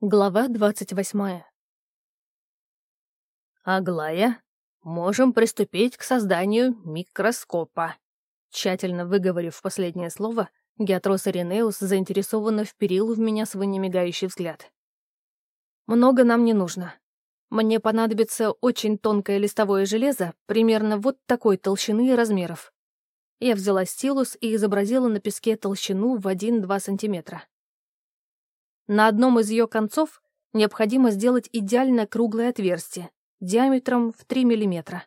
Глава двадцать восьмая. «Аглая, можем приступить к созданию микроскопа». Тщательно выговорив последнее слово, Геатрос Иринеус заинтересованно вперил в меня свой немигающий взгляд. «Много нам не нужно. Мне понадобится очень тонкое листовое железо, примерно вот такой толщины и размеров». Я взяла стилус и изобразила на песке толщину в 1-2 сантиметра. На одном из ее концов необходимо сделать идеально круглое отверстие, диаметром в 3 мм.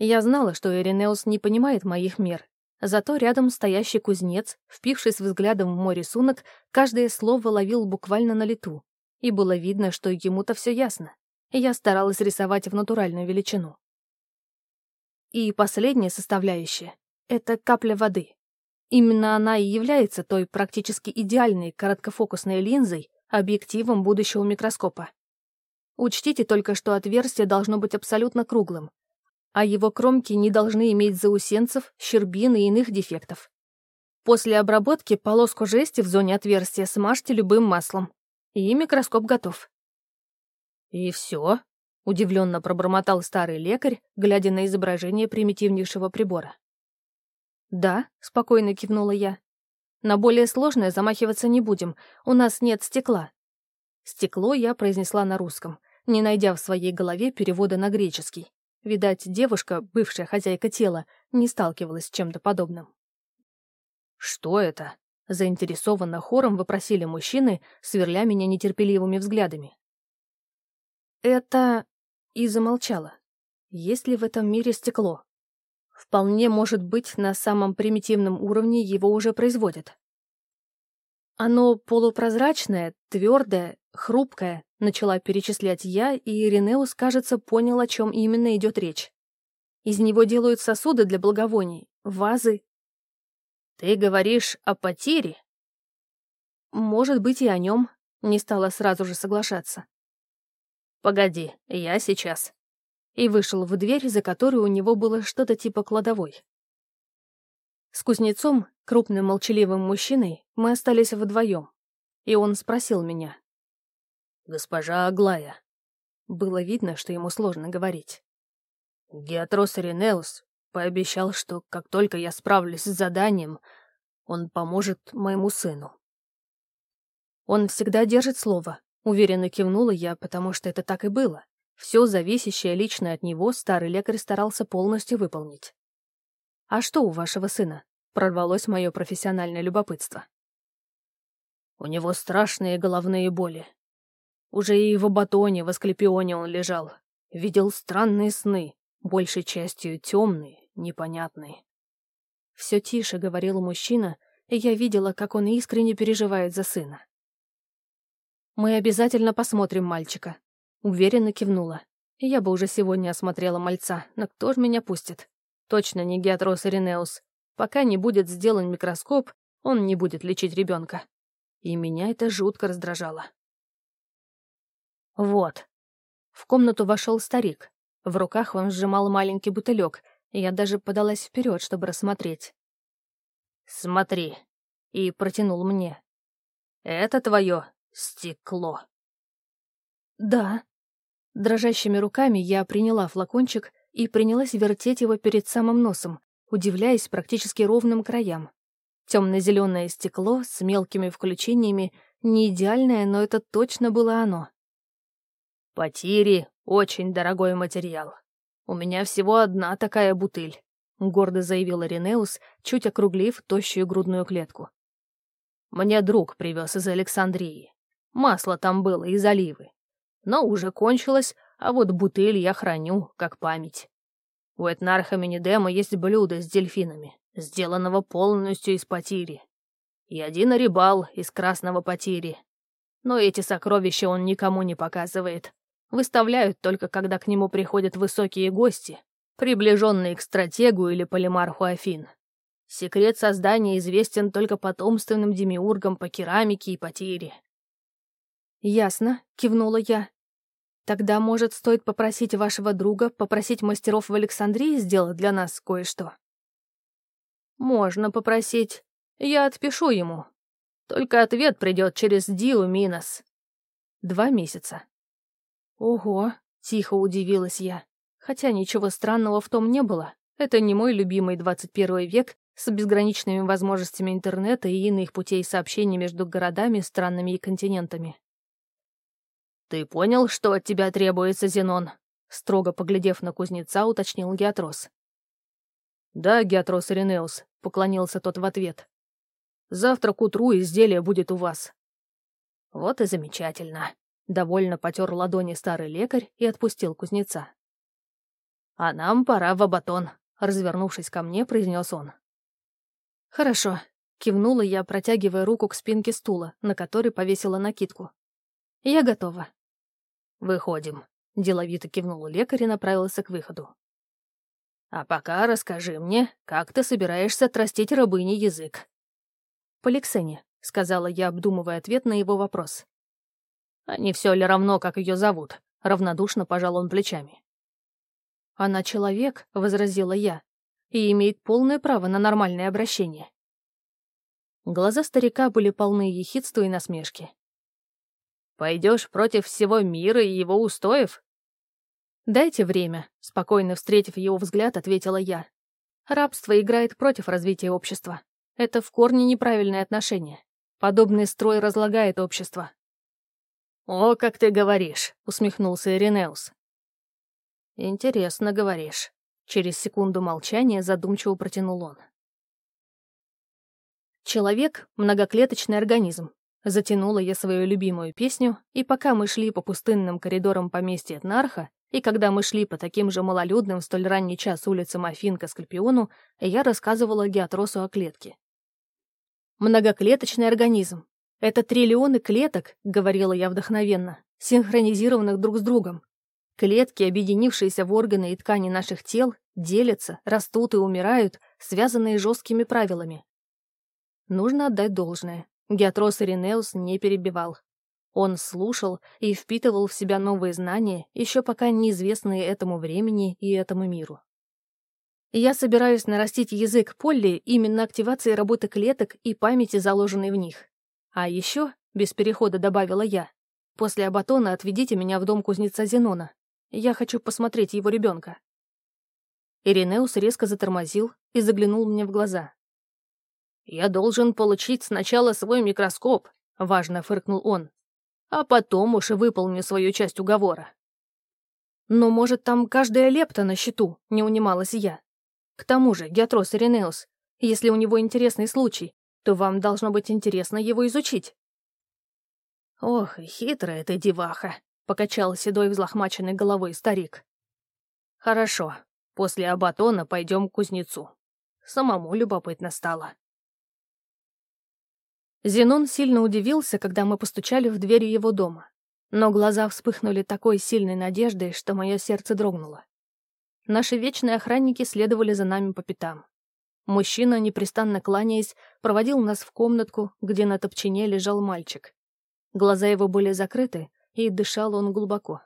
Я знала, что Эринеус не понимает моих мер, зато рядом стоящий кузнец, впившись взглядом в мой рисунок, каждое слово ловил буквально на лету, и было видно, что ему-то все ясно. Я старалась рисовать в натуральную величину. И последняя составляющая — это капля воды. Именно она и является той практически идеальной короткофокусной линзой, объективом будущего микроскопа. Учтите только, что отверстие должно быть абсолютно круглым, а его кромки не должны иметь заусенцев, щербин и иных дефектов. После обработки полоску жести в зоне отверстия смажьте любым маслом, и микроскоп готов. «И все?» — удивленно пробормотал старый лекарь, глядя на изображение примитивнейшего прибора. «Да», — спокойно кивнула я. «На более сложное замахиваться не будем, у нас нет стекла». «Стекло» я произнесла на русском, не найдя в своей голове перевода на греческий. Видать, девушка, бывшая хозяйка тела, не сталкивалась с чем-то подобным. «Что это?» — заинтересованно хором вопросили мужчины, сверля меня нетерпеливыми взглядами. «Это...» — и замолчала. «Есть ли в этом мире стекло?» Вполне может быть, на самом примитивном уровне его уже производят. Оно полупрозрачное, твердое, хрупкое, начала перечислять я, и Иринеус, кажется, понял, о чем именно идет речь. Из него делают сосуды для благовоний, вазы. Ты говоришь о потере? Может быть, и о нем. Не стала сразу же соглашаться. Погоди, я сейчас и вышел в дверь, за которой у него было что-то типа кладовой. С кузнецом, крупным молчаливым мужчиной, мы остались вдвоем, и он спросил меня. «Госпожа Аглая». Было видно, что ему сложно говорить. Геатрос Ренеус пообещал, что как только я справлюсь с заданием, он поможет моему сыну. Он всегда держит слово, уверенно кивнула я, потому что это так и было. Все зависящее лично от него старый лекарь старался полностью выполнить. «А что у вашего сына?» — прорвалось мое профессиональное любопытство. «У него страшные головные боли. Уже и в батоне, в Асклепионе он лежал. Видел странные сны, большей частью темные, непонятные. Все тише говорил мужчина, и я видела, как он искренне переживает за сына. «Мы обязательно посмотрим мальчика», Уверенно кивнула. Я бы уже сегодня осмотрела мальца, но кто ж меня пустит? Точно не Геатрос Иринеус. Пока не будет сделан микроскоп, он не будет лечить ребенка. И меня это жутко раздражало. Вот. В комнату вошел старик. В руках он сжимал маленький бутылек, и я даже подалась вперед, чтобы рассмотреть. «Смотри», — и протянул мне. «Это твое стекло». «Да», Дрожащими руками я приняла флакончик и принялась вертеть его перед самым носом, удивляясь практически ровным краям. Темно-зеленое стекло с мелкими включениями, не идеальное, но это точно было оно. «Потири — очень дорогой материал. У меня всего одна такая бутыль», — гордо заявил Ренеус, чуть округлив тощую грудную клетку. «Мне друг привез из Александрии. Масло там было из оливы но уже кончилось, а вот бутыль я храню, как память. У этнарха Минидема есть блюдо с дельфинами, сделанного полностью из потири. И один рибал из красного потири. Но эти сокровища он никому не показывает. Выставляют только, когда к нему приходят высокие гости, приближенные к стратегу или полимарху Афин. Секрет создания известен только потомственным демиургам по керамике и потире. «Ясно», — кивнула я. Тогда, может, стоит попросить вашего друга, попросить мастеров в Александрии сделать для нас кое-что? Можно попросить. Я отпишу ему. Только ответ придет через Диу Минос. Два месяца. Ого, тихо удивилась я. Хотя ничего странного в том не было. Это не мой любимый 21 век с безграничными возможностями интернета и иных путей сообщения между городами, странами и континентами. «Ты понял, что от тебя требуется, Зенон?» Строго поглядев на кузнеца, уточнил Геатрос. «Да, Геатрос Иринеус», — поклонился тот в ответ. «Завтра к утру изделие будет у вас». «Вот и замечательно», — довольно потер ладони старый лекарь и отпустил кузнеца. «А нам пора в Абатон», — развернувшись ко мне, произнес он. «Хорошо», — кивнула я, протягивая руку к спинке стула, на который повесила накидку. «Я готова». «Выходим», — деловито кивнул лекарь и направился к выходу. «А пока расскажи мне, как ты собираешься тростить рабыне язык?» «По Лексене», — сказала я, обдумывая ответ на его вопрос. «А не все ли равно, как ее зовут?» — равнодушно пожал он плечами. «Она человек», — возразила я, «и имеет полное право на нормальное обращение». Глаза старика были полны ехидства и насмешки. «Пойдешь против всего мира и его устоев?» «Дайте время», — спокойно встретив его взгляд, ответила я. «Рабство играет против развития общества. Это в корне неправильное отношение. Подобный строй разлагает общество». «О, как ты говоришь», — усмехнулся Иринеус. «Интересно говоришь». Через секунду молчания задумчиво протянул он. Человек — многоклеточный организм. Затянула я свою любимую песню, и пока мы шли по пустынным коридорам поместья Этнарха, и когда мы шли по таким же малолюдным в столь ранний час улицам Афин к Аскальпиону, я рассказывала Геатросу о клетке. «Многоклеточный организм. Это триллионы клеток», — говорила я вдохновенно, синхронизированных друг с другом, Клетки, объединившиеся в органы и ткани наших тел, делятся, растут и умирают, связанные жесткими правилами. Нужно отдать должное. Геатрос Иринеус не перебивал. Он слушал и впитывал в себя новые знания, еще пока неизвестные этому времени и этому миру. Я собираюсь нарастить язык Полли именно активацией работы клеток и памяти, заложенной в них. А еще, без перехода добавила я, после Абатона отведите меня в дом кузнеца Зенона. Я хочу посмотреть его ребенка. Иринеус резко затормозил и заглянул мне в глаза. «Я должен получить сначала свой микроскоп», — важно фыркнул он, «а потом уж и выполню свою часть уговора». «Но, может, там каждая лепта на счету», — не унималась я. «К тому же, Геатрос Иринеус, если у него интересный случай, то вам должно быть интересно его изучить». «Ох, хитрая ты деваха», — покачал седой взлохмаченной головой старик. «Хорошо, после Абатона пойдем к кузнецу. Самому любопытно стало». Зенон сильно удивился, когда мы постучали в двери его дома. Но глаза вспыхнули такой сильной надеждой, что мое сердце дрогнуло. Наши вечные охранники следовали за нами по пятам. Мужчина, непрестанно кланяясь, проводил нас в комнатку, где на топчине лежал мальчик. Глаза его были закрыты, и дышал он глубоко.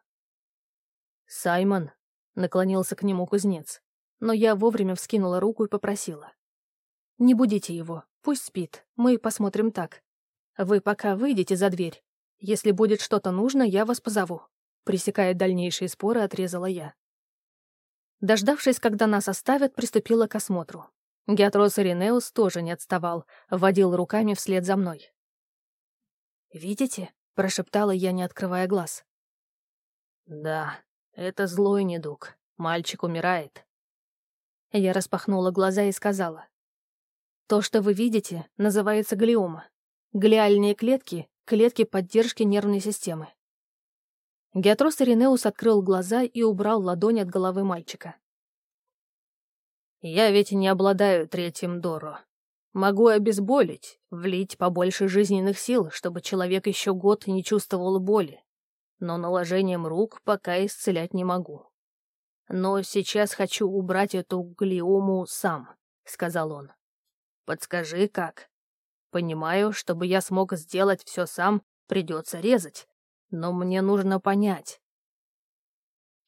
«Саймон», — наклонился к нему кузнец, но я вовремя вскинула руку и попросила. «Не будите его, пусть спит, мы посмотрим так. Вы пока выйдете за дверь. Если будет что-то нужно, я вас позову». Пресекая дальнейшие споры, отрезала я. Дождавшись, когда нас оставят, приступила к осмотру. Геатрос Иринеус тоже не отставал, водил руками вслед за мной. «Видите?» прошептала я, не открывая глаз. «Да, это злой недуг. Мальчик умирает». Я распахнула глаза и сказала. «То, что вы видите, называется глиома. Глиальные клетки — клетки поддержки нервной системы». Геатрос Иринеус открыл глаза и убрал ладонь от головы мальчика. «Я ведь не обладаю третьим Доро. Могу обезболить, влить побольше жизненных сил, чтобы человек еще год не чувствовал боли. Но наложением рук пока исцелять не могу. Но сейчас хочу убрать эту глиому сам, сказал он. Подскажи, как? Понимаю, чтобы я смог сделать все сам, придется резать. Но мне нужно понять.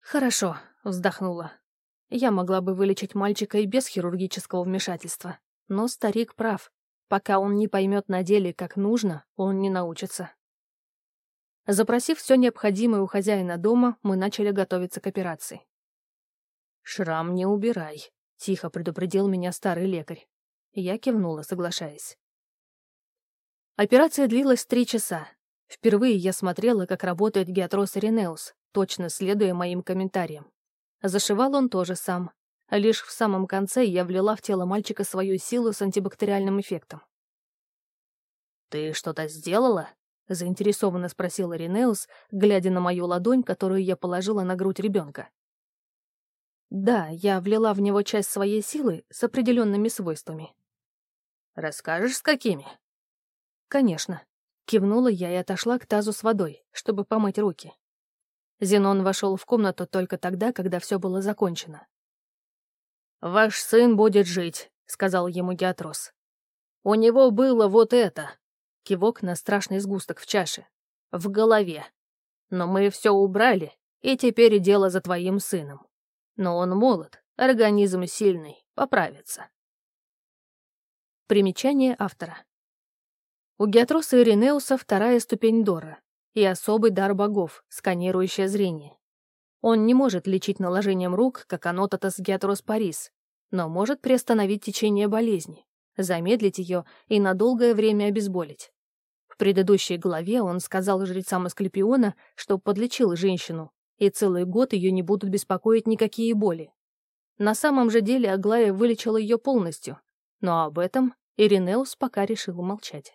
Хорошо, вздохнула. Я могла бы вылечить мальчика и без хирургического вмешательства. Но старик прав. Пока он не поймет на деле, как нужно, он не научится. Запросив все необходимое у хозяина дома, мы начали готовиться к операции. «Шрам не убирай», — тихо предупредил меня старый лекарь. Я кивнула, соглашаясь. Операция длилась три часа. Впервые я смотрела, как работает Геатрос Иринеус, точно следуя моим комментариям. Зашивал он тоже сам. Лишь в самом конце я влила в тело мальчика свою силу с антибактериальным эффектом. «Ты что-то сделала?» — заинтересованно спросил Иринеус, глядя на мою ладонь, которую я положила на грудь ребенка. «Да, я влила в него часть своей силы с определенными свойствами». «Расскажешь, с какими?» «Конечно». Кивнула я и отошла к тазу с водой, чтобы помыть руки. Зенон вошел в комнату только тогда, когда все было закончено. «Ваш сын будет жить», — сказал ему Геатрос. «У него было вот это», — кивок на страшный сгусток в чаше, — «в голове. Но мы все убрали, и теперь дело за твоим сыном. Но он молод, организм сильный, поправится». Примечание автора. У Геатроса и Ренеуса вторая ступень Дора и особый дар богов, сканирующее зрение. Он не может лечить наложением рук, как Анотатас Геатрос Парис, но может приостановить течение болезни, замедлить ее и на долгое время обезболить. В предыдущей главе он сказал жрецам Асклепиона, что подлечил женщину, и целый год ее не будут беспокоить никакие боли. На самом же деле Аглая вылечила ее полностью, но об этом Иринеус пока решил молчать.